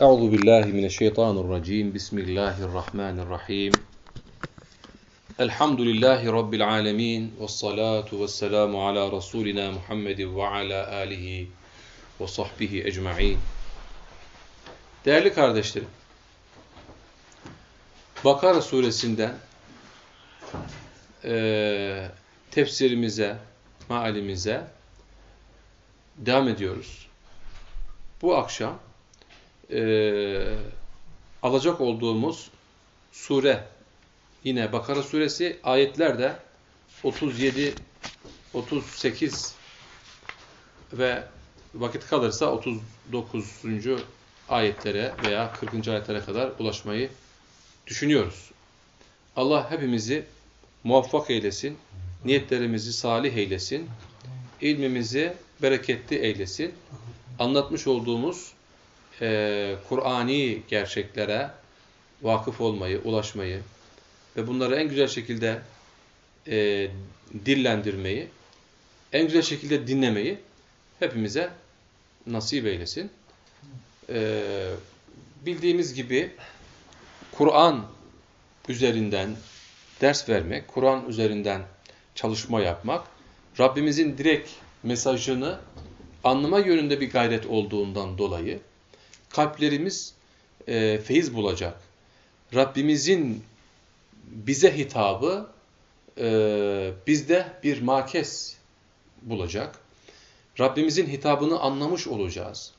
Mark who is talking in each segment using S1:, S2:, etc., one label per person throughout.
S1: Euzu billahi mineşşeytanirracim. Bismillahirrahmanirrahim. Elhamdülillahi rabbil alamin ve salatu vesselamu ala rasulina Muhammed ve ala alihi ve sahbihi ecmaîn. Değerli kardeşlerim, Bakara suresinden e, tefsirimize, mealimize devam ediyoruz. Bu akşam e, alacak olduğumuz sure yine Bakara suresi ayetler de 37 38 ve vakit kalırsa 39. ayetlere veya 40. ayetlere kadar ulaşmayı düşünüyoruz. Allah hepimizi muvaffak eylesin, niyetlerimizi salih eylesin, ilmimizi bereketli eylesin. Anlatmış olduğumuz e, Kur'ani gerçeklere vakıf olmayı, ulaşmayı ve bunları en güzel şekilde e, dillendirmeyi, en güzel şekilde dinlemeyi hepimize nasip eylesin. E, bildiğimiz gibi Kur'an üzerinden ders vermek, Kur'an üzerinden çalışma yapmak, Rabbimizin direkt mesajını anlama yönünde bir gayret olduğundan dolayı kalplerimiz e, feyiz bulacak. Rabbimizin bize hitabı e, bizde bir makes bulacak. Rabbimizin hitabını anlamış olacağız.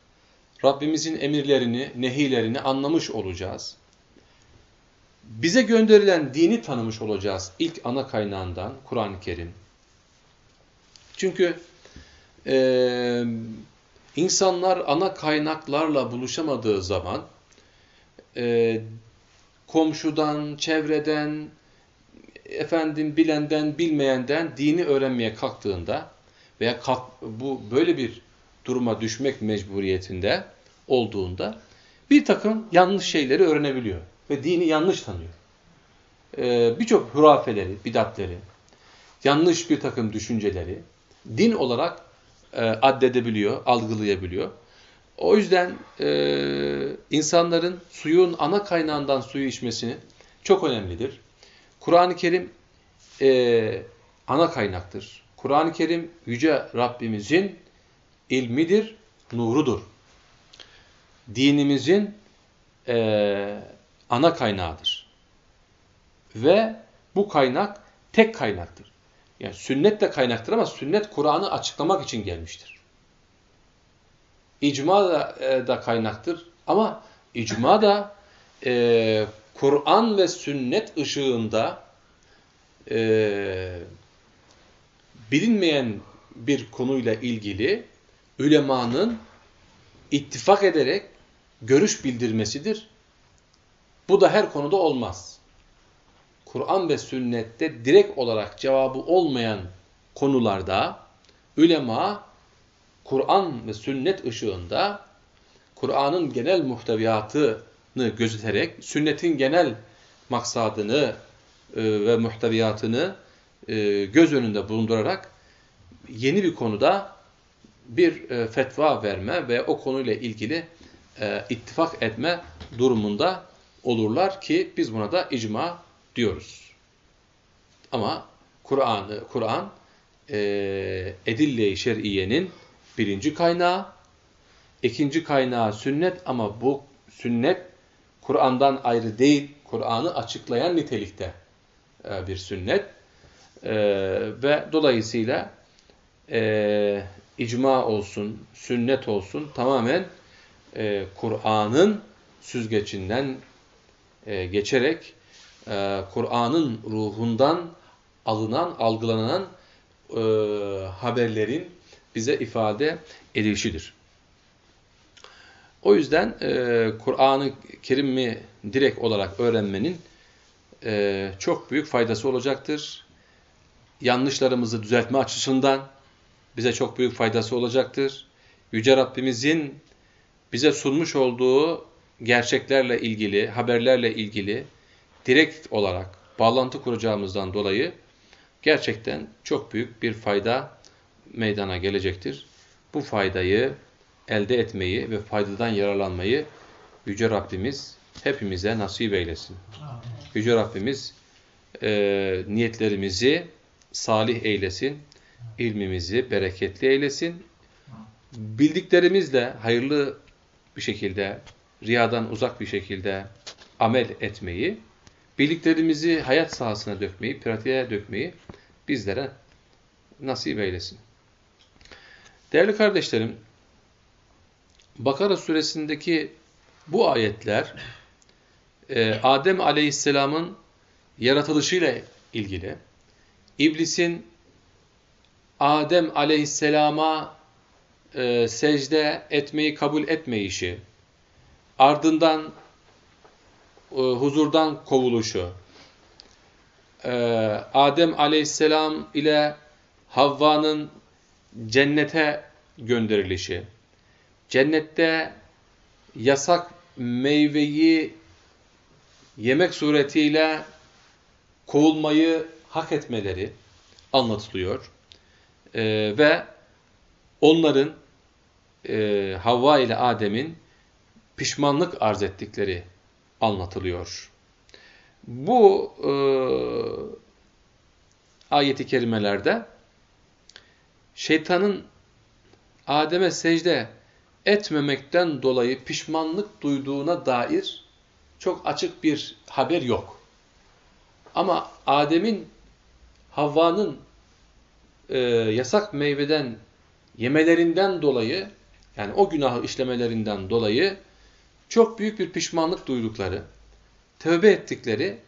S1: Rabbimizin emirlerini, nehilerini anlamış olacağız. Bize gönderilen dini tanımış olacağız ilk ana kaynağından Kur'an-ı Kerim. Çünkü e, insanlar ana kaynaklarla buluşamadığı zaman e, komşudan, çevreden, efendim bilenden, bilmeyenden dini öğrenmeye kalktığında veya kalk, bu böyle bir duruma düşmek mecburiyetinde olduğunda bir takım yanlış şeyleri öğrenebiliyor ve dini yanlış tanıyor. Ee, Birçok hurafeleri, bidatleri, yanlış bir takım düşünceleri din olarak e, addedebiliyor, algılayabiliyor. O yüzden e, insanların suyun ana kaynağından suyu içmesini çok önemlidir. Kur'an-ı Kerim e, ana kaynaktır. Kur'an-ı Kerim Yüce Rabbimizin ilmidir, nurudur. Dinimizin e, ana kaynağıdır. Ve bu kaynak tek kaynaktır. Yani sünnet de kaynaktır ama sünnet Kur'an'ı açıklamak için gelmiştir. İcma da, e, da kaynaktır ama icma da e, Kur'an ve sünnet ışığında e, bilinmeyen bir konuyla ilgili ülemanın ittifak ederek görüş bildirmesidir. Bu da her konuda olmaz. Kur'an ve sünnette direkt olarak cevabı olmayan konularda ülema Kur'an ve sünnet ışığında Kur'an'ın genel muhteviyatını gözeterek sünnetin genel maksadını e, ve muhteviyatını e, göz önünde bulundurarak yeni bir konuda bir e, fetva verme ve o konuyla ilgili ittifak etme durumunda olurlar ki biz buna da icma diyoruz. Ama Kur'an Kur'an e, edille-i şer'iyenin birinci kaynağı, ikinci kaynağı sünnet ama bu sünnet Kur'an'dan ayrı değil, Kur'an'ı açıklayan nitelikte e, bir sünnet. E, ve dolayısıyla e, icma olsun, sünnet olsun tamamen e, Kur'an'ın süzgecinden e, geçerek e, Kur'an'ın ruhundan alınan, algılanan e, haberlerin bize ifade edilişidir. O yüzden e, Kur'an-ı Kerim'i direkt olarak öğrenmenin e, çok büyük faydası olacaktır. Yanlışlarımızı düzeltme açısından bize çok büyük faydası olacaktır. Yüce Rabbimizin bize sunmuş olduğu gerçeklerle ilgili, haberlerle ilgili direkt olarak bağlantı kuracağımızdan dolayı gerçekten çok büyük bir fayda meydana gelecektir. Bu faydayı elde etmeyi ve faydadan yararlanmayı Yüce Rabbimiz hepimize nasip eylesin. Yüce Rabbimiz e, niyetlerimizi salih eylesin, ilmimizi bereketli eylesin. Bildiklerimizle hayırlı bir şekilde, riyadan uzak bir şekilde amel etmeyi, bildiklerimizi hayat sahasına dökmeyi, pratiğe dökmeyi bizlere nasip eylesin. Değerli kardeşlerim, Bakara suresindeki bu ayetler e, Adem aleyhisselamın yaratılışıyla ilgili, iblisin Adem aleyhisselama e, secde etmeyi kabul etmeyişi, ardından huzurdan kovuluşu, e, Adem aleyhisselam ile Havva'nın cennete gönderilişi, cennette yasak meyveyi yemek suretiyle kovulmayı hak etmeleri anlatılıyor. Ee, ve onların e, Havva ile Adem'in pişmanlık arz ettikleri anlatılıyor. Bu e, ayeti kerimelerde şeytanın Adem'e secde etmemekten dolayı pişmanlık duyduğuna dair çok açık bir haber yok. Ama Adem'in Havva'nın e, yasak meyveden yemelerinden dolayı yani o günahı işlemelerinden dolayı çok büyük bir pişmanlık duydukları, tövbe ettikleri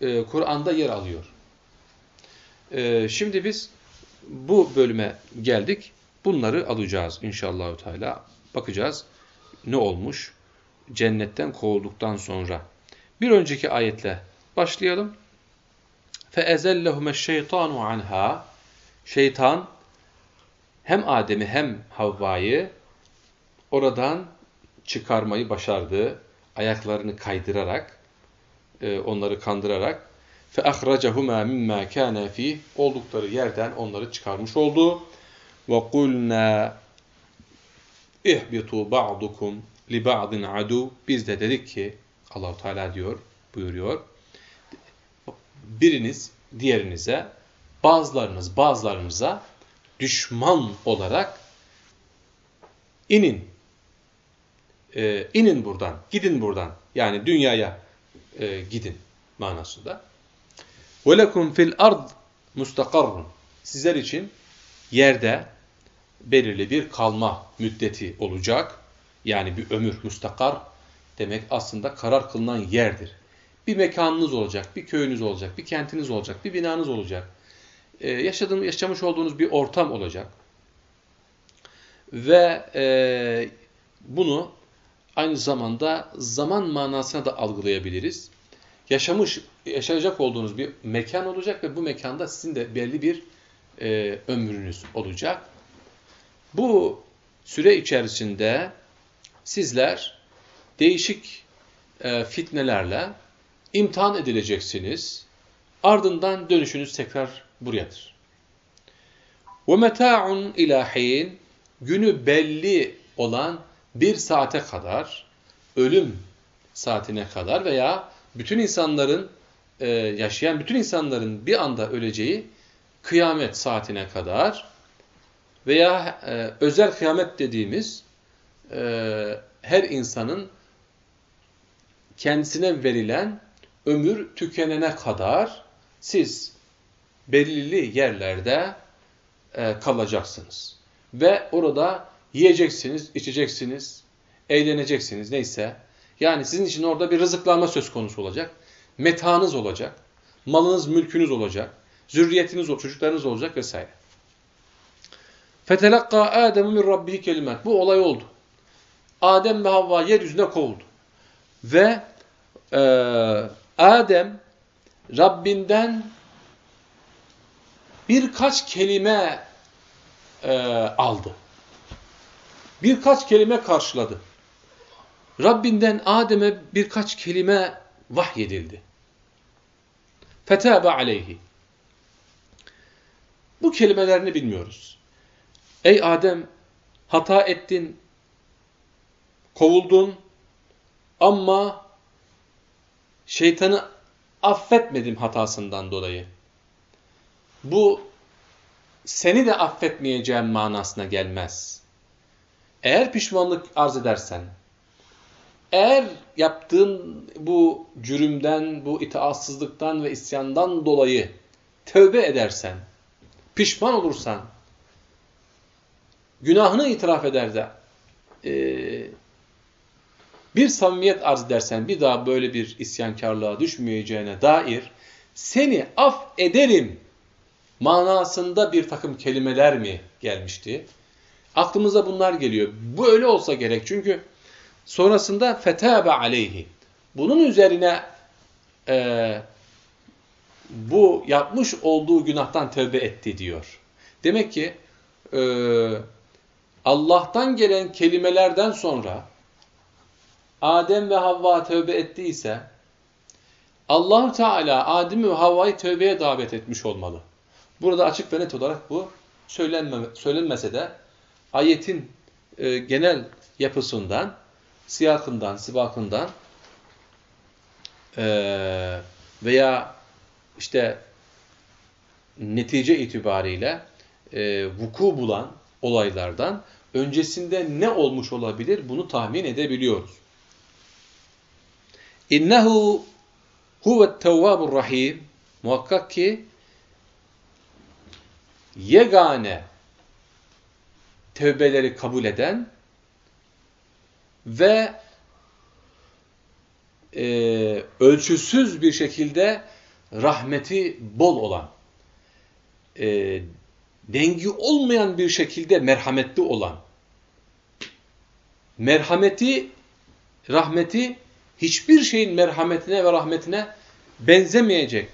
S1: e, Kur'an'da yer alıyor. E, şimdi biz bu bölüme geldik. Bunları alacağız inşallah Teala. Bakacağız ne olmuş cennetten kovulduktan sonra. Bir önceki ayetle başlayalım. فَاَزَلَّهُمَ الشَّيْطَانُ عَنْهَا Şeytan hem Adem'i hem Havva'yı oradan çıkarmayı başardı. Ayaklarını kaydırarak, e, onları kandırarak فَاَخْرَجَهُمَا مِمَّا كَانَ ف۪يهِ Oldukları yerden onları çıkarmış oldu. وَقُلْنَا اِهْبِطُوا بَعْضُكُمْ لِبَعْضٍ عَدُوا Biz de dedik ki, Allahu Teala diyor, buyuruyor, biriniz diğerinize, bazılarınız bazılarınıza düşman olarak inin. E, inin buradan, gidin buradan. Yani dünyaya e, gidin manasında. وَلَكُمْ fil ard مُسْتَقَرٌ Sizler için yerde belirli bir kalma müddeti olacak. Yani bir ömür, müstakar demek aslında karar kılınan yerdir. Bir mekanınız olacak, bir köyünüz olacak, bir kentiniz olacak, bir binanız olacak. Ee, yaşadığınız, yaşamış olduğunuz bir ortam olacak. Ve e, bunu aynı zamanda zaman manasına da algılayabiliriz. Yaşamış, yaşayacak olduğunuz bir mekan olacak ve bu mekanda sizin de belli bir e, ömrünüz olacak. Bu süre içerisinde sizler değişik e, fitnelerle imtihan edileceksiniz. Ardından dönüşünüz tekrar buradadır. وَمَتَاعٌ اِلٰى Günü belli olan bir saate kadar, ölüm saatine kadar veya bütün insanların, e, yaşayan bütün insanların bir anda öleceği kıyamet saatine kadar veya e, özel kıyamet dediğimiz e, her insanın kendisine verilen ömür tükenene kadar siz belirli yerlerde kalacaksınız. Ve orada yiyeceksiniz, içeceksiniz, eğleneceksiniz neyse. Yani sizin için orada bir rızıklanma söz konusu olacak. Metanız olacak. Malınız, mülkünüz olacak. Zürriyetiniz, çocuklarınız olacak vesaire. Fetelakka Adem min rabbihi kelimet. Bu olay oldu. Adem ve Havva yeryüzüne kovuldu. Ve e, Adem Rabbinden birkaç kelime e, aldı. Birkaç kelime karşıladı. Rabbinden Adem'e birkaç kelime vahyedildi. Fetâbe aleyhi. Bu kelimelerini bilmiyoruz. Ey Adem hata ettin, kovuldun, Ama şeytanı affetmedim hatasından dolayı. Bu seni de affetmeyeceğim manasına gelmez. Eğer pişmanlık arz edersen, eğer yaptığın bu cürümden, bu itaatsızlıktan ve isyandan dolayı tövbe edersen, pişman olursan, günahını itiraf eder de e, bir samimiyet arz edersen bir daha böyle bir isyankarlığa düşmeyeceğine dair seni af ederim manasında bir takım kelimeler mi gelmişti? Aklımıza bunlar geliyor. Bu öyle olsa gerek çünkü sonrasında fetabe aleyhi. Bunun üzerine e, bu yapmış olduğu günahtan tövbe etti diyor. Demek ki e, Allah'tan gelen kelimelerden sonra Adem ve Havva tövbe ettiyse Allahu Teala Adem ve Havva'yı tövbeye davet etmiş olmalı. Burada açık ve net olarak bu söylenme, söylenmese de ayetin e, genel yapısından, siyakından, sibakından e, veya işte netice itibariyle e, vuku bulan olaylardan öncesinde ne olmuş olabilir bunu tahmin edebiliyoruz. İnnehu huvet tevvabur rahim muhakkak ki yegane tövbeleri kabul eden ve e, ölçüsüz bir şekilde rahmeti bol olan, e, dengi olmayan bir şekilde merhametli olan, merhameti, rahmeti hiçbir şeyin merhametine ve rahmetine benzemeyecek,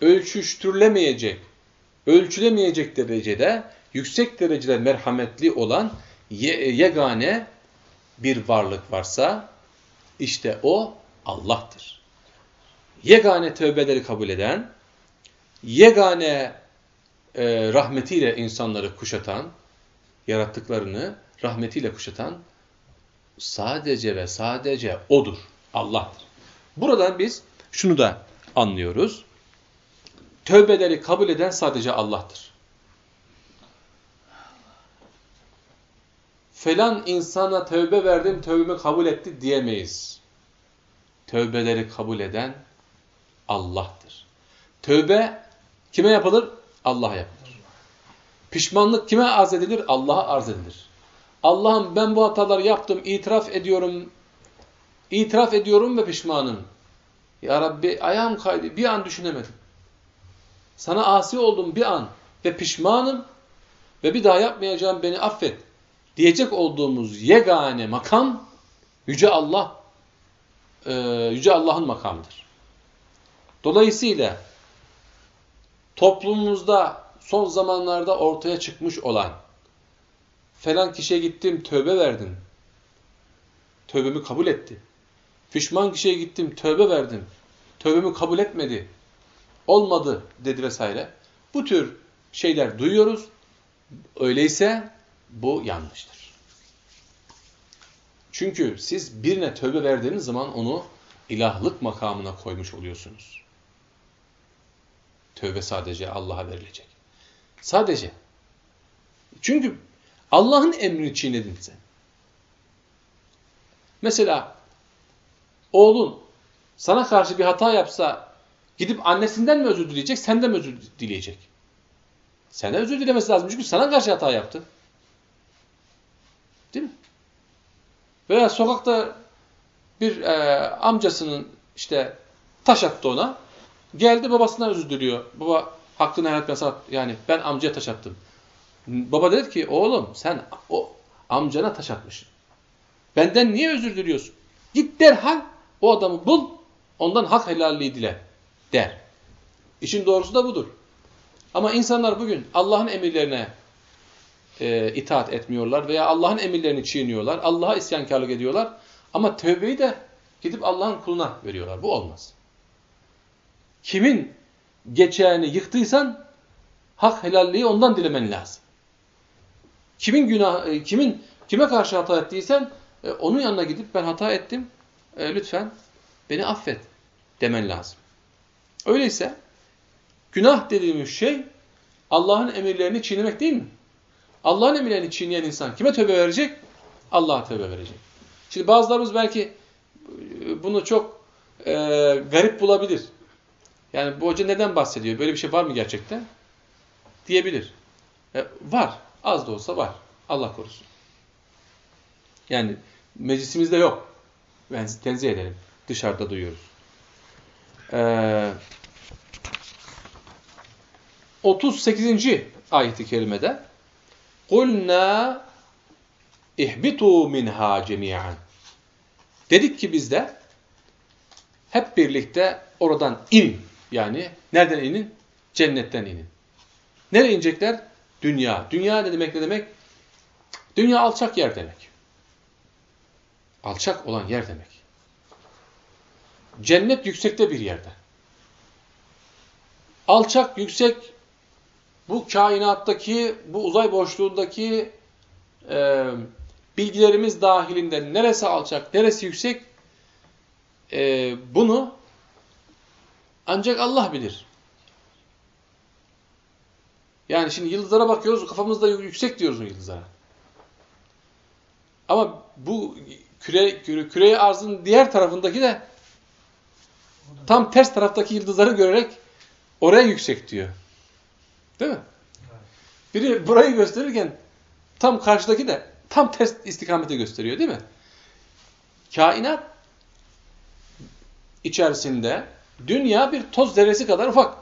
S1: ölçüştürülemeyecek, ölçülemeyecek derecede, yüksek derecede merhametli olan yegane bir varlık varsa, işte o Allah'tır. Yegane tövbeleri kabul eden, yegane e, rahmetiyle insanları kuşatan, yarattıklarını rahmetiyle kuşatan sadece ve sadece O'dur. Allah'tır. Buradan biz şunu da anlıyoruz. Tövbeleri kabul eden sadece Allah'tır. Falan insana tövbe verdim, tövbemi kabul etti diyemeyiz. Tövbeleri kabul eden Allah'tır. Tövbe kime yapılır? Allah'a yapılır. Pişmanlık kime arz edilir? Allah'a arz edilir. Allah'ım ben bu hataları yaptım, itiraf ediyorum, itiraf ediyorum ve pişmanım. Ya Rabbi ayağım kaydı, bir an düşünemedim. Sana asi oldum bir an ve pişmanım ve bir daha yapmayacağım beni affet. Diyecek olduğumuz yegane makam Yüce Allah, e, Yüce Allah'ın makamıdır. Dolayısıyla toplumumuzda son zamanlarda ortaya çıkmış olan falan kişiye gittim, tövbe verdim. Tövbemi kabul etti. Pişman kişiye gittim, tövbe verdim. Tövbemi kabul etmedi. Olmadı dedi vesaire. Bu tür şeyler duyuyoruz. Öyleyse bu yanlıştır. Çünkü siz birine tövbe verdiğiniz zaman onu ilahlık makamına koymuş oluyorsunuz. Tövbe sadece Allah'a verilecek. Sadece. Çünkü Allah'ın emrini çiğnedin sen. Mesela oğlun sana karşı bir hata yapsa gidip annesinden mi özür dileyecek, senden mi özür dileyecek? Senden özür dilemesi lazım çünkü sana karşı hata yaptı. Değil mi? Veya sokakta bir e, amcasının işte taş attı ona. Geldi babasından özür diliyor. Baba hakkını helal etmesi yani ben amcaya taş attım. Baba dedi ki oğlum sen o amcana taş atmışsın. Benden niye özür diliyorsun? Git derhal o adamı bul, ondan hak helalliği dile der. İşin doğrusu da budur. Ama insanlar bugün Allah'ın emirlerine e, itaat etmiyorlar veya Allah'ın emirlerini çiğniyorlar, Allah'a isyankarlık ediyorlar. Ama tövbeyi de gidip Allah'ın kuluna veriyorlar. Bu olmaz. Kimin geçeğini yıktıysan hak helalliği ondan dilemen lazım. Kimin günah, e, kimin kime karşı hata ettiysen e, onun yanına gidip ben hata ettim. e, lütfen beni affet demen lazım. Öyleyse günah dediğimiz şey Allah'ın emirlerini çiğnemek değil mi? Allah'ın emirlerini çiğneyen insan kime tövbe verecek? Allah'a tövbe verecek. Şimdi bazılarımız belki e, bunu çok e, garip bulabilir. Yani bu hoca neden bahsediyor? Böyle bir şey var mı gerçekten? Diyebilir. E, var. Az da olsa var. Allah korusun. Yani meclisimizde yok. Ben tenzih ederim. Dışarıda duyuyoruz. Ee, 38. ayeti kerimede قُلْنَا اِحْبِطُوا مِنْهَا جَمِيعًا Dedik ki biz de hep birlikte oradan in. Yani nereden inin? Cennetten inin. Nereye inecekler? Dünya. Dünya ne demek ne demek? Dünya alçak yer demek. Alçak olan yer demek. Cennet yüksekte bir yerde. Alçak, yüksek, bu kainattaki, bu uzay boşluğundaki e, bilgilerimiz dahilinde neresi alçak, neresi yüksek e, bunu ancak Allah bilir. Yani şimdi yıldızlara bakıyoruz, kafamızda yüksek diyoruz o yıldızlara. Ama bu küre, küre, küre arzın diğer tarafındaki de tam ters taraftaki yıldızları görerek oraya yüksek diyor. Değil mi? Biri burayı gösterirken tam karşıdaki de tam ters istikamete gösteriyor değil mi? Kainat içerisinde dünya bir toz zerresi kadar ufak.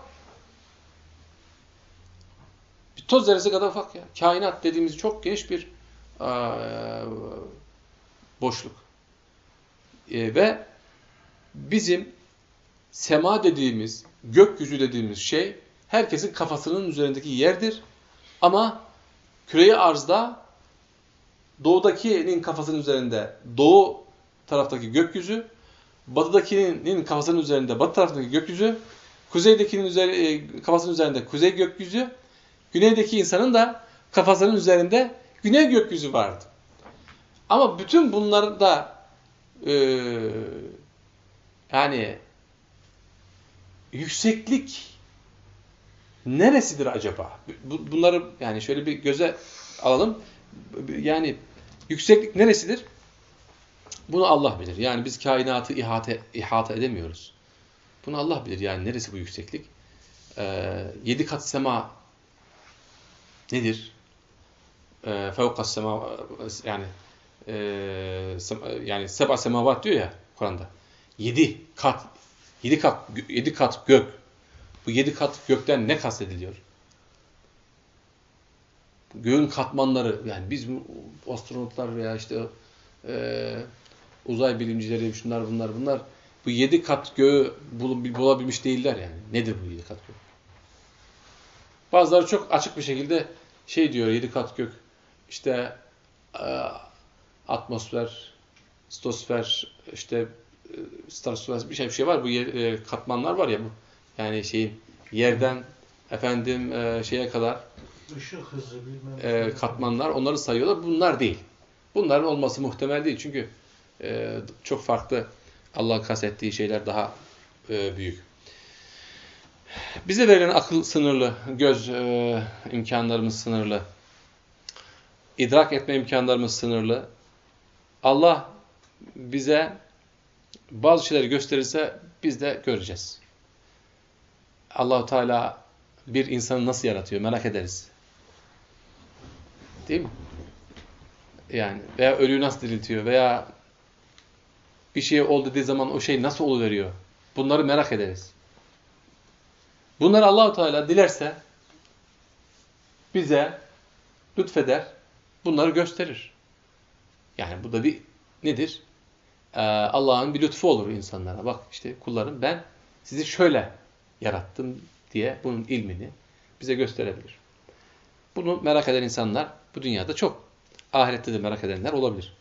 S1: Bir toz zerresi kadar ufak ya. Kainat dediğimiz çok geniş bir boşluk. E, ve bizim sema dediğimiz, gökyüzü dediğimiz şey herkesin kafasının üzerindeki yerdir. Ama küreyi arzda doğudakinin kafasının üzerinde doğu taraftaki gökyüzü, batıdakinin kafasının üzerinde batı taraftaki gökyüzü, kuzeydekinin üzeri, e, kafasının üzerinde kuzey gökyüzü, güneydeki insanın da kafasının üzerinde güney gökyüzü vardı. Ama bütün bunları da e, yani yükseklik neresidir acaba? Bunları yani şöyle bir göze alalım. Yani yükseklik neresidir? Bunu Allah bilir. Yani biz kainatı ihate, ihata edemiyoruz. Bunu Allah bilir. Yani neresi bu yükseklik? Ee, yedi kat sema nedir? Ee, fevkas sema yani e, yani seba semavat diyor ya Kur'an'da. Yedi kat, yedi kat, yedi kat gök. Bu yedi kat gökten ne kastediliyor? Göğün katmanları, yani biz astronotlar veya işte e, uzay bilimcileri, şunlar bunlar bunlar bu yedi kat göğü bulabilmiş değiller yani. Nedir bu yedi kat gök? Bazıları çok açık bir şekilde şey diyor yedi kat gök. İşte e, atmosfer, stosfer, işte e, stratosfer bir şey bir şey var. Bu e, katmanlar var ya bu. Yani şeyin yerden efendim e, şeye kadar
S2: ışık hızı
S1: bilmem e, katmanlar onları sayıyorlar. Bunlar değil. Bunların olması muhtemel değil. Çünkü e, çok farklı Allah kastettiği şeyler daha e, büyük. Bize verilen akıl sınırlı, göz e, imkanlarımız sınırlı, idrak etme imkanlarımız sınırlı. Allah bize bazı şeyleri gösterirse biz de göreceğiz. Allahu Teala bir insanı nasıl yaratıyor merak ederiz. Değil mi? Yani veya ölüyü nasıl diriltiyor veya bir şey oldu dediği zaman o şey nasıl oluveriyor? Bunları merak ederiz. Bunları Allahu Teala dilerse bize lütfeder, bunları gösterir. Yani bu da bir nedir? Ee, Allah'ın bir lütfu olur insanlara. Bak işte kullarım ben sizi şöyle yarattım diye bunun ilmini bize gösterebilir. Bunu merak eden insanlar bu dünyada çok. Ahirette de merak edenler olabilir.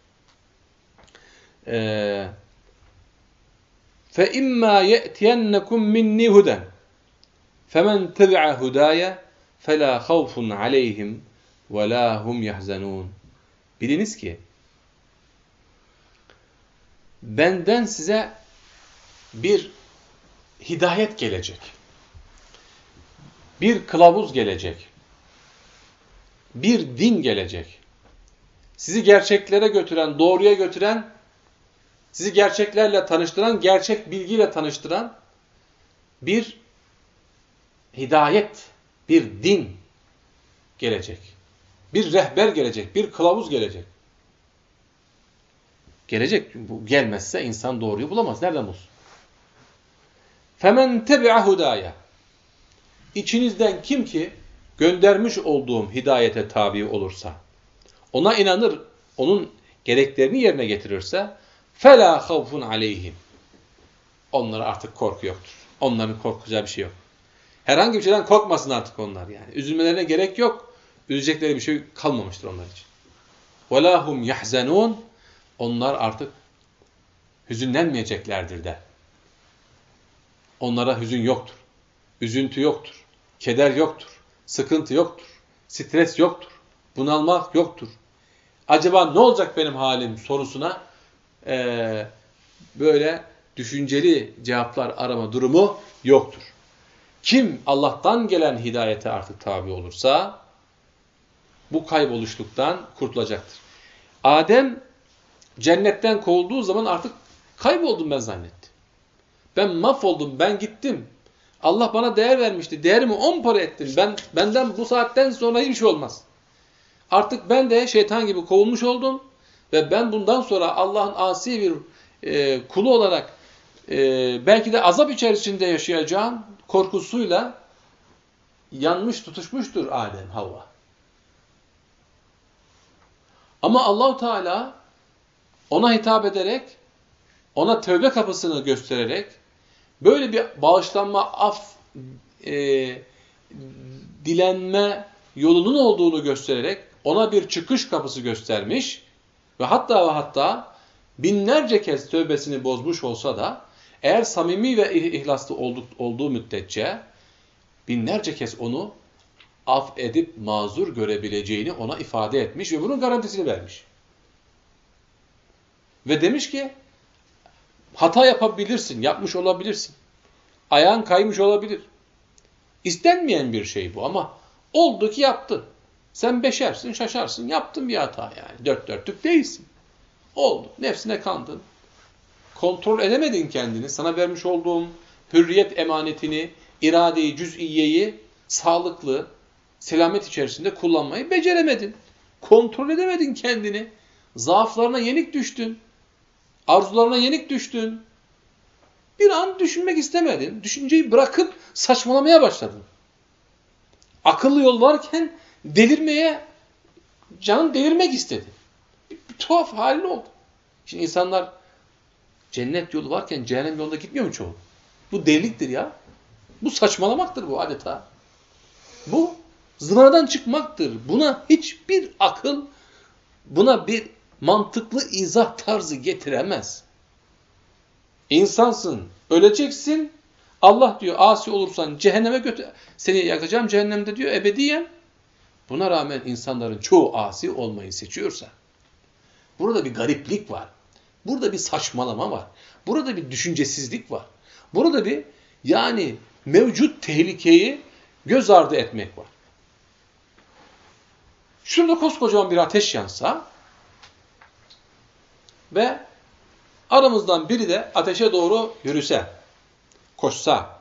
S1: فَاِمَّا يَأْتِيَنَّكُمْ مِنِّي هُدًا فَمَنْ تَبِعَ هُدَايَ فَلَا خَوْفٌ عَلَيْهِمْ وَلَا هُمْ يَحْزَنُونَ Biliniz ki benden size bir hidayet gelecek. Bir kılavuz gelecek. Bir din gelecek. Sizi gerçeklere götüren, doğruya götüren, sizi gerçeklerle tanıştıran, gerçek bilgiyle tanıştıran bir hidayet, bir din gelecek. Bir rehber gelecek, bir kılavuz gelecek. Gelecek. Bu gelmezse insan doğruyu bulamaz. Nereden bulsun? Femen tebi'a hudaya. İçinizden kim ki göndermiş olduğum hidayete tabi olursa, ona inanır, onun gereklerini yerine getirirse fela havfun aleyhim. Onlara artık korku yoktur. Onların korkacağı bir şey yok. Herhangi bir şeyden korkmasın artık onlar yani. Üzülmelerine gerek yok. Üzecekleri bir şey kalmamıştır onlar için. Velahum yahzenun. Onlar artık hüzünlenmeyeceklerdir de. Onlara hüzün yoktur. Üzüntü yoktur. Keder yoktur. Sıkıntı yoktur. Stres yoktur. Bunalmak yoktur. Acaba ne olacak benim halim sorusuna e, böyle düşünceli cevaplar arama durumu yoktur. Kim Allah'tan gelen hidayete artık tabi olursa bu kayboluşluktan kurtulacaktır. Adem cennetten kovulduğu zaman artık kayboldum ben zannetti. Ben mahvoldum, ben gittim. Allah bana değer vermişti. Değerimi on para ettim. Ben benden bu saatten sonra hiçbir şey olmaz. Artık ben de şeytan gibi kovulmuş oldum ve ben bundan sonra Allah'ın asi bir e, kulu olarak e, belki de azap içerisinde yaşayacağım korkusuyla yanmış tutuşmuştur Adem, Havva. Ama Allahu Teala ona hitap ederek, ona tövbe kapısını göstererek, böyle bir bağışlanma, af, e, dilenme yolunun olduğunu göstererek ona bir çıkış kapısı göstermiş ve hatta ve hatta binlerce kez tövbesini bozmuş olsa da eğer samimi ve ihlaslı olduk, olduğu müddetçe binlerce kez onu af edip mazur görebileceğini ona ifade etmiş ve bunun garantisini vermiş. Ve demiş ki hata yapabilirsin, yapmış olabilirsin. Ayağın kaymış olabilir. İstenmeyen bir şey bu ama oldu ki yaptı. Sen beşersin, şaşarsın. Yaptın bir hata yani. Dört dörtlük değilsin. Oldu. Nefsine kandın. Kontrol edemedin kendini. Sana vermiş olduğum hürriyet emanetini, iradeyi, cüz'iyeyi sağlıklı, selamet içerisinde kullanmayı beceremedin. Kontrol edemedin kendini. Zaaflarına yenik düştün. Arzularına yenik düştün. Bir an düşünmek istemedin. Düşünceyi bırakıp saçmalamaya başladın. Akıllı yol varken delirmeye, can delirmek istedi. Bir, bir tuhaf halin oldu. Şimdi insanlar cennet yolu varken cehennem yolunda gitmiyor mu çoğu? Bu deliliktir ya. Bu saçmalamaktır bu adeta. Bu zıvanadan çıkmaktır. Buna hiçbir akıl, buna bir mantıklı izah tarzı getiremez. İnsansın, öleceksin. Allah diyor asi olursan cehenneme götür. Seni yakacağım cehennemde diyor ebediyen. Buna rağmen insanların çoğu asi olmayı seçiyorsa. Burada bir gariplik var. Burada bir saçmalama var. Burada bir düşüncesizlik var. Burada bir yani mevcut tehlikeyi göz ardı etmek var. Şurada koskocaman bir ateş yansa ve aramızdan biri de ateşe doğru yürüse, koşsa,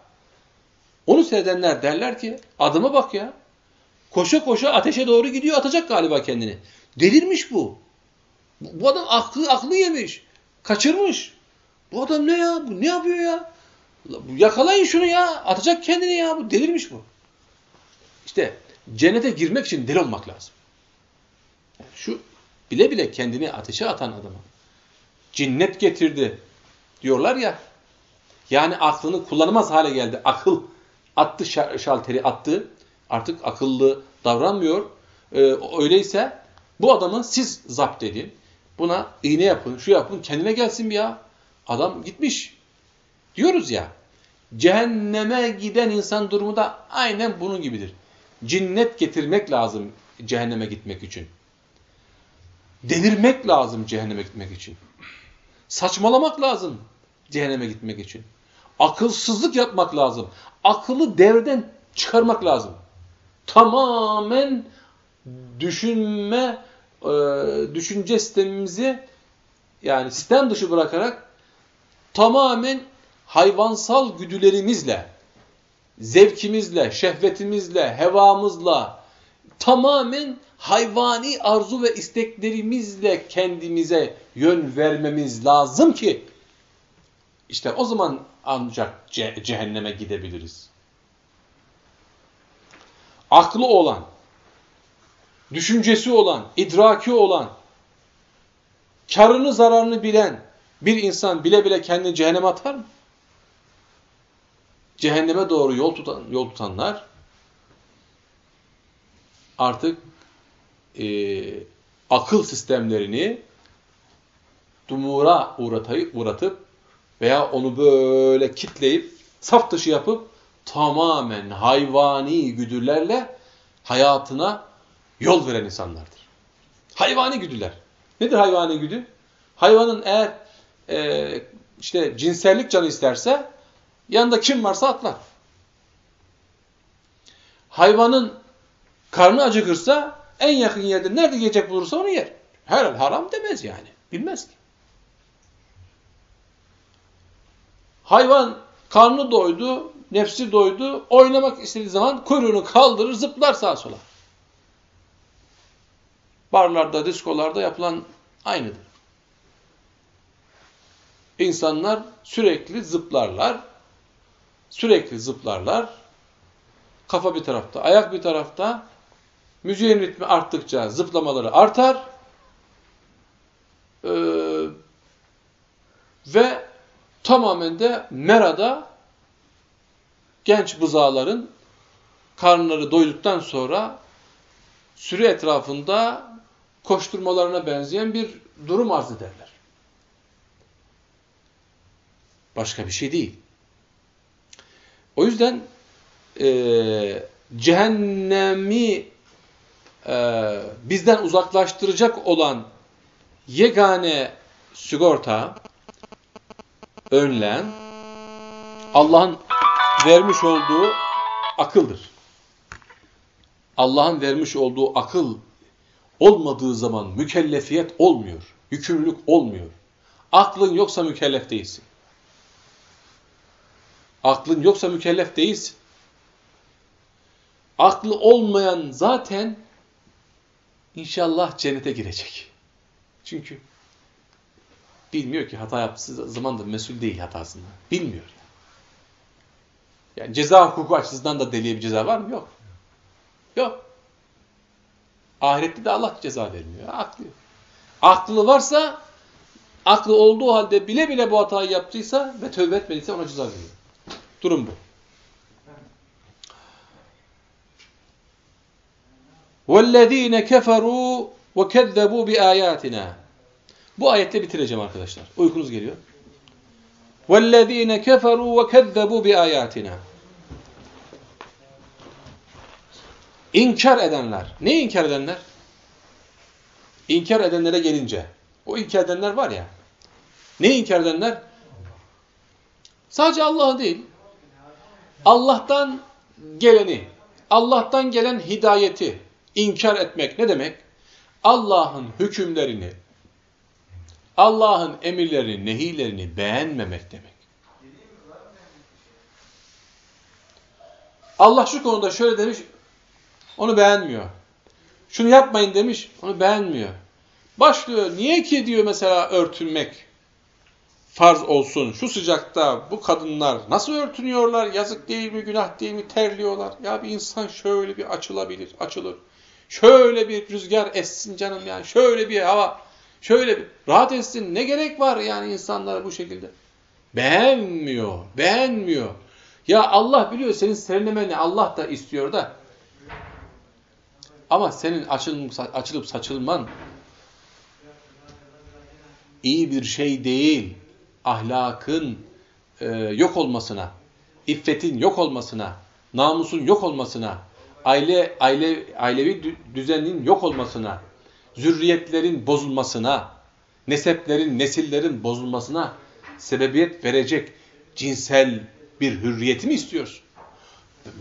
S1: onu seyredenler derler ki adıma bak ya, koşa koşa ateşe doğru gidiyor atacak galiba kendini. Delirmiş bu. Bu adam aklı aklı yemiş. Kaçırmış. Bu adam ne ya? Bu ne yapıyor ya? Yakalayın şunu ya. Atacak kendini ya. Bu delirmiş bu. İşte cennete girmek için deli olmak lazım. şu bile bile kendini ateşe atan adama cinnet getirdi diyorlar ya. Yani aklını kullanamaz hale geldi. Akıl attı şalteri attı. Artık akıllı davranmıyor. Ee, öyleyse bu adamı siz zapt edin. Buna iğne yapın, şu yapın, kendine gelsin ya. Adam gitmiş. Diyoruz ya, cehenneme giden insan durumu da aynen bunun gibidir. Cinnet getirmek lazım cehenneme gitmek için. Delirmek lazım cehenneme gitmek için. Saçmalamak lazım cehenneme gitmek için. Akılsızlık yapmak lazım. Akıllı devreden çıkarmak lazım. Tamamen düşünme, e, düşünce sistemimizi yani sistem dışı bırakarak tamamen hayvansal güdülerimizle, zevkimizle, şehvetimizle, hevamızla, tamamen hayvani arzu ve isteklerimizle kendimize yön vermemiz lazım ki işte o zaman ancak ce cehenneme gidebiliriz. Aklı olan, düşüncesi olan, idraki olan, karını zararını bilen bir insan bile bile kendini cehenneme atar mı? Cehenneme doğru yol, tutan, yol tutanlar artık e, akıl sistemlerini dumura uğratayıp, uğratıp veya onu böyle kitleyip saf dışı yapıp tamamen hayvani güdülerle hayatına yol veren insanlardır. Hayvani güdüler. Nedir hayvani güdü? Hayvanın eğer e, işte cinsellik canı isterse yanında kim varsa atlar. Hayvanın karnı acıkırsa en yakın yerde nerede yiyecek bulursa onu yer. Herhal haram demez yani. Bilmez ki. Hayvan karnı doydu, nefsi doydu, oynamak istediği zaman kuyruğunu kaldırır, zıplar sağa sola. Barlarda, diskolarda yapılan aynıdır. İnsanlar sürekli zıplarlar, sürekli zıplarlar. Kafa bir tarafta, ayak bir tarafta. Müziğin ritmi arttıkça zıplamaları artar. Ee, ve tamamen de merada genç buzağların karnları doyduktan sonra sürü etrafında koşturmalarına benzeyen bir durum arz ederler. Başka bir şey değil. O yüzden e, cehennemi e, bizden uzaklaştıracak olan yegane sigorta, önlem, Allah'ın vermiş olduğu akıldır. Allah'ın vermiş olduğu akıl olmadığı zaman mükellefiyet olmuyor, yükümlülük olmuyor. Aklın yoksa mükellef değilsin. Aklın yoksa mükellef değilsin. Aklı olmayan zaten inşallah cennete girecek. Çünkü bilmiyor ki hata yaptığı zaman da mesul değil hatasından. Bilmiyor. Yani ceza hukuku açısından da deliye bir ceza var mı? Yok. Yok. Ahirette de Allah ceza vermiyor. Aklı. Aklı varsa, aklı olduğu halde bile bile bu hatayı yaptıysa ve tövbe etmediyse ona ceza veriyor. Durum bu. وَالَّذ۪ينَ كَفَرُوا وَكَذَّبُوا بِآيَاتِنَا Bu ayette bitireceğim arkadaşlar. Uykunuz geliyor. وَالَّذ۪ينَ كَفَرُوا وَكَذَّبُوا بِآيَاتِنَا İnkar edenler. Ne inkar edenler? İnkar edenlere gelince. O inkar edenler var ya. Ne inkar edenler? Sadece Allah'ı değil. Allah'tan geleni, Allah'tan gelen hidayeti inkar etmek ne demek? Allah'ın hükümlerini, Allah'ın emirlerini, nehilerini beğenmemek demek. Allah şu konuda şöyle demiş, onu beğenmiyor. Şunu yapmayın demiş, onu beğenmiyor. Başlıyor, niye ki diyor mesela örtünmek farz olsun. Şu sıcakta bu kadınlar nasıl örtünüyorlar? Yazık değil mi, günah değil mi? Terliyorlar. Ya bir insan şöyle bir açılabilir, açılır. Şöyle bir rüzgar essin canım yani. Şöyle bir hava, şöyle bir rahat etsin. Ne gerek var yani insanlara bu şekilde? Beğenmiyor, beğenmiyor. Ya Allah biliyor senin serinlemeni Allah da istiyor da. Ama senin açılıp saçılman iyi bir şey değil. Ahlakın e, yok olmasına, iffetin yok olmasına, namusun yok olmasına, aile aile ailevi düzenin yok olmasına, zürriyetlerin bozulmasına, neseplerin, nesillerin bozulmasına sebebiyet verecek cinsel bir hürriyeti mi istiyorsun?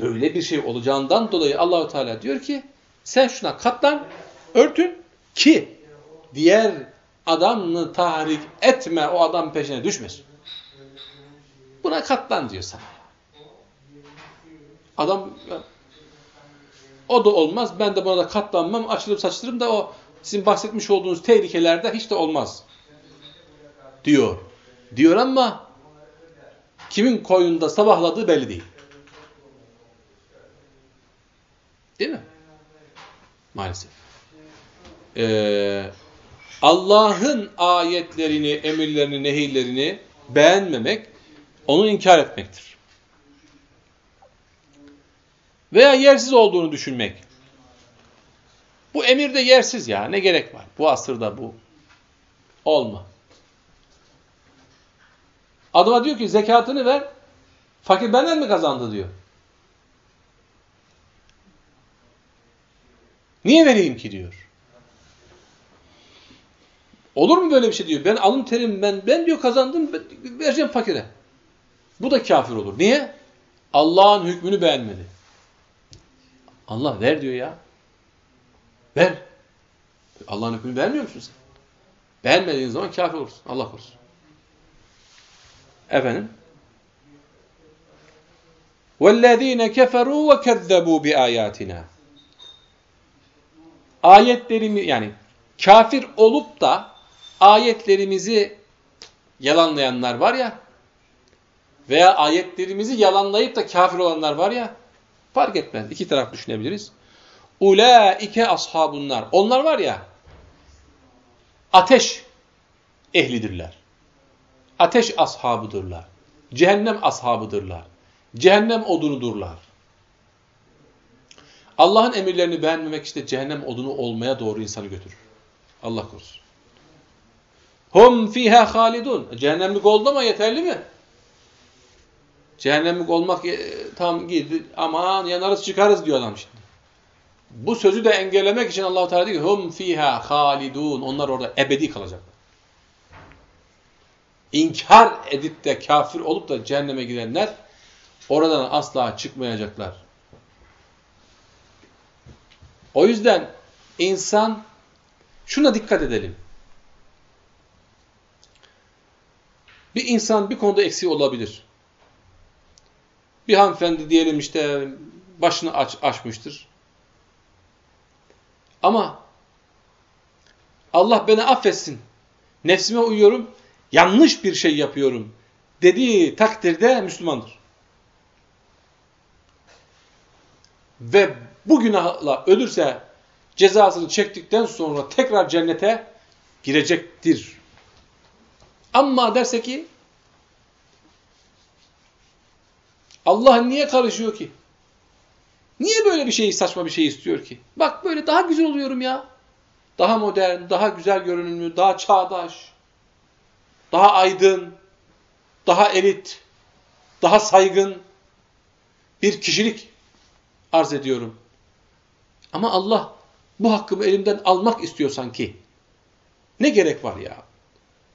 S1: Böyle bir şey olacağından dolayı Allahu Teala diyor ki sen şuna katlan, örtün ki diğer adamını tahrik etme, o adam peşine düşmesin. Buna katlan diyor sana. Adam o da olmaz, ben de buna da katlanmam, açılıp saçtırım da o sizin bahsetmiş olduğunuz tehlikelerde hiç de olmaz. Diyor. Diyor ama kimin koyunda sabahladığı belli değil. Değil mi? Maalesef. Ee, Allah'ın ayetlerini, emirlerini, nehirlerini beğenmemek, onu inkar etmektir. Veya yersiz olduğunu düşünmek. Bu emir de yersiz ya, ne gerek var? Bu asırda bu. Olma. Adama diyor ki zekatını ver, fakir benden mi kazandı diyor. Niye vereyim ki diyor. Olur mu böyle bir şey diyor. Ben alın terim ben ben diyor kazandım vereceğim fakire. Bu da kafir olur. Niye? Allah'ın hükmünü beğenmedi. Allah ver diyor ya. Ver. Allah'ın hükmünü vermiyor musun sen? Beğenmediğin zaman kafir olursun. Allah korusun. Efendim? وَالَّذ۪ينَ كَفَرُوا وَكَذَّبُوا بِآيَاتِنَا Ayetlerimi yani kafir olup da ayetlerimizi yalanlayanlar var ya veya ayetlerimizi yalanlayıp da kafir olanlar var ya fark etmez. İki taraf düşünebiliriz. Ulaike ashabunlar. Onlar var ya ateş ehlidirler. Ateş ashabıdırlar. Cehennem ashabıdırlar. Cehennem odunudurlar. Allah'ın emirlerini beğenmemek işte cehennem odunu olmaya doğru insanı götürür. Allah korusun. Hum fiha halidun. Cehennemlik oldu ama yeterli mi? Cehennemlik olmak e, tam gidi aman yanarız çıkarız diyor adam şimdi. Bu sözü de engellemek için Allah Teala diyor hum fiha halidun. Onlar orada ebedi kalacaklar. İnkar edip de kafir olup da cehenneme girenler oradan asla çıkmayacaklar. O yüzden insan şuna dikkat edelim. Bir insan bir konuda eksiği olabilir. Bir hanımefendi diyelim işte başını aç, açmıştır. Ama Allah beni affetsin. Nefsime uyuyorum, yanlış bir şey yapıyorum dediği takdirde Müslümandır. Ve bu günahla ölürse cezasını çektikten sonra tekrar cennete girecektir. Ama derse ki Allah niye karışıyor ki? Niye böyle bir şey, saçma bir şey istiyor ki? Bak böyle daha güzel oluyorum ya. Daha modern, daha güzel görünümlü, daha çağdaş, daha aydın, daha elit, daha saygın bir kişilik arz ediyorum. Ama Allah bu hakkımı elimden almak istiyor sanki. Ne gerek var ya?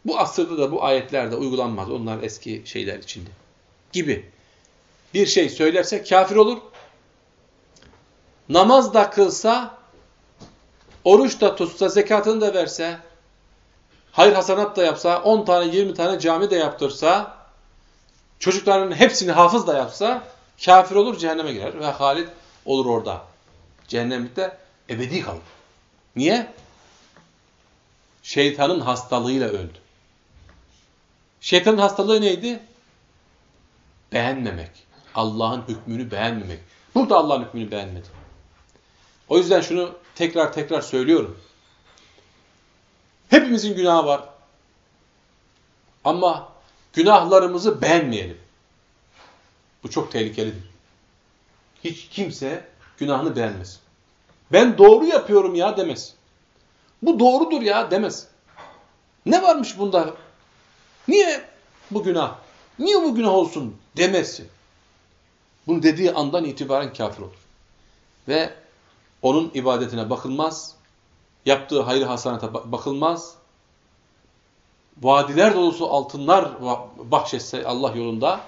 S1: Bu asırda da bu ayetlerde uygulanmaz. Onlar eski şeyler içinde. Gibi. Bir şey söylerse kafir olur. Namaz da kılsa, oruç da tutsa, zekatını da verse, hayır hasanat da yapsa, 10 tane 20 tane cami de yaptırsa, çocuklarının hepsini hafız da yapsa, kafir olur, cehenneme girer ve Halid olur orada. Cehennemlikte ebedi kalır. Niye? Şeytanın hastalığıyla öldü. Şeytanın hastalığı neydi? Beğenmemek. Allah'ın hükmünü beğenmemek. Burada Allah'ın hükmünü beğenmedi. O yüzden şunu tekrar tekrar söylüyorum. Hepimizin günahı var. Ama günahlarımızı beğenmeyelim. Bu çok tehlikelidir. Hiç kimse günahını beğenmez. Ben doğru yapıyorum ya demez. Bu doğrudur ya demez. Ne varmış bunda? Niye bu günah? Niye bu günah olsun demezsin. Bunu dediği andan itibaren kafir olur. Ve onun ibadetine bakılmaz, yaptığı hayır hasanata bakılmaz, vadiler dolusu altınlar bahşetse Allah yolunda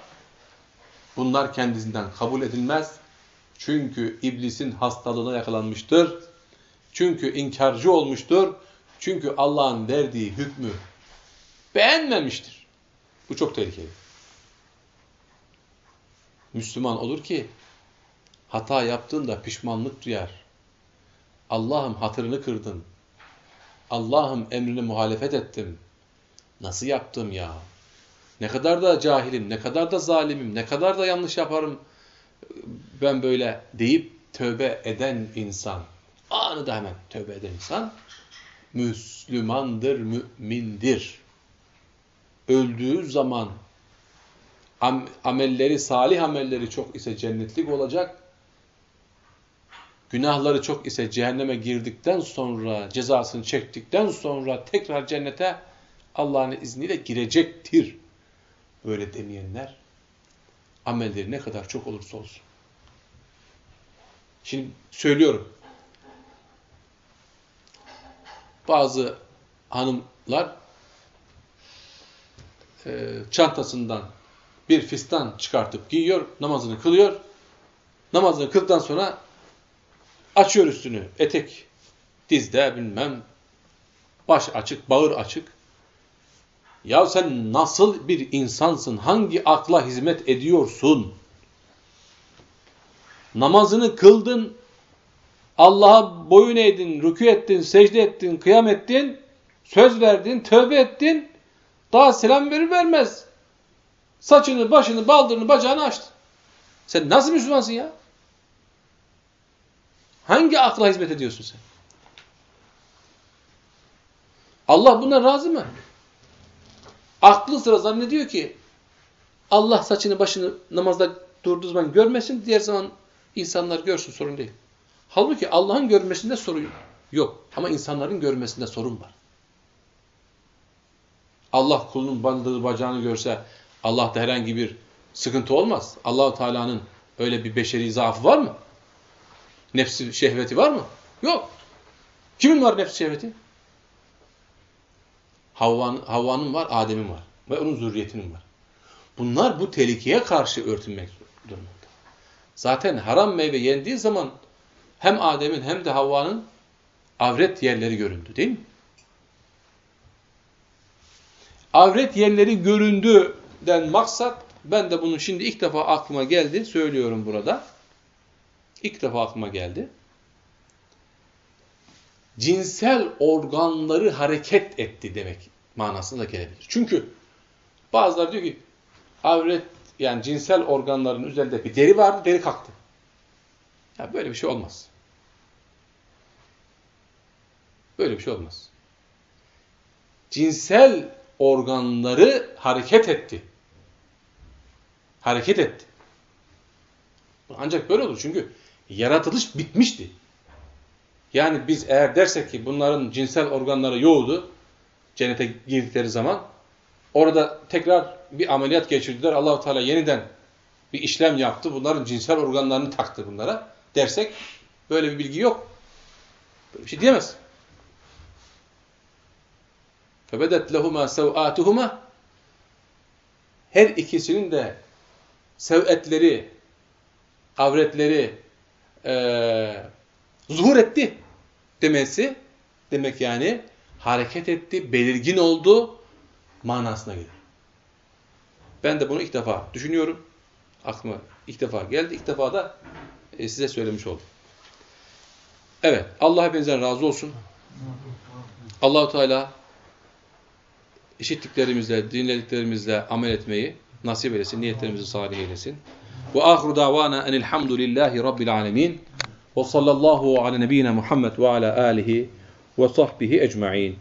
S1: bunlar kendisinden kabul edilmez. Çünkü iblisin hastalığına yakalanmıştır. Çünkü inkarcı olmuştur. Çünkü Allah'ın verdiği hükmü beğenmemiştir. Bu çok tehlikeli. Müslüman olur ki hata yaptığında pişmanlık duyar. Allah'ım hatırını kırdım. Allah'ım emrine muhalefet ettim. Nasıl yaptım ya? Ne kadar da cahilim, ne kadar da zalimim, ne kadar da yanlış yaparım ben böyle deyip tövbe eden insan, anında hemen tövbe eden insan, Müslümandır, mümindir. Öldüğü zaman am amelleri, salih amelleri çok ise cennetlik olacak. Günahları çok ise cehenneme girdikten sonra, cezasını çektikten sonra tekrar cennete Allah'ın izniyle girecektir. Böyle demeyenler amelleri ne kadar çok olursa olsun. Şimdi söylüyorum. Bazı hanımlar e, çantasından bir fistan çıkartıp giyiyor, namazını kılıyor. Namazını kıldıktan sonra açıyor üstünü. Etek dizde bilmem baş açık, bağır açık. Ya sen nasıl bir insansın? Hangi akla hizmet ediyorsun? Namazını kıldın, Allah'a boyun eğdin, rükû ettin, secde ettin, kıyam ettin, söz verdin, tövbe ettin. Daha selam verir vermez. Saçını, başını, baldırını, bacağını açtın. Sen nasıl Müslümansın ya? Hangi akla hizmet ediyorsun sen? Allah buna razı mı? Aklı sıra zannediyor ki Allah saçını başını namazda durduğu zaman görmesin, diğer zaman insanlar görsün sorun değil. Halbuki Allah'ın görmesinde sorun yok. Ama insanların görmesinde sorun var. Allah kulunun bandığı bacağını görse Allah'ta herhangi bir sıkıntı olmaz. Allahu Teala'nın öyle bir beşeri zaafı var mı? Nefsi şehveti var mı? Yok. Kimin var nefsi şehveti? Havva'nın Havva var, Adem'in var. Ve onun zürriyetinin var. Bunlar bu tehlikeye karşı örtünmek durumunda. Zaten haram meyve yendiği zaman hem Adem'in hem de Havva'nın avret yerleri göründü değil mi? Avret yerleri göründüden maksat, ben de bunu şimdi ilk defa aklıma geldi, söylüyorum burada. İlk defa aklıma geldi. Cinsel organları hareket etti demek manasına da gelebilir. Çünkü bazıları diyor ki avret yani cinsel organların üzerinde bir deri vardı, deri kalktı. Ya böyle bir şey olmaz. Böyle bir şey olmaz. Cinsel organları hareket etti hareket etti. Ancak böyle olur çünkü yaratılış bitmişti. Yani biz eğer dersek ki bunların cinsel organları yoğdu cennete girdikleri zaman orada tekrar bir ameliyat geçirdiler. Allahu Teala yeniden bir işlem yaptı. Bunların cinsel organlarını taktı bunlara dersek böyle bir bilgi yok. Böyle bir şey diyemez. Febedet lehuma sev'atuhuma her ikisinin de sevetleri, avretleri e, zuhur etti demesi demek yani hareket etti, belirgin oldu manasına gelir. Ben de bunu ilk defa düşünüyorum. Aklıma ilk defa geldi. İlk defa da e, size söylemiş oldum. Evet. Allah hepinizden razı olsun. Allahu Teala işittiklerimizle, dinlediklerimizle amel etmeyi nasip eylesin, niyetlerimizi salih eylesin. Ve ahru davana enilhamdülillahi rabbil alemin. Ve sallallahu ala nebiyyina Muhammed ve ala alihi ve sahbihi ecma'in.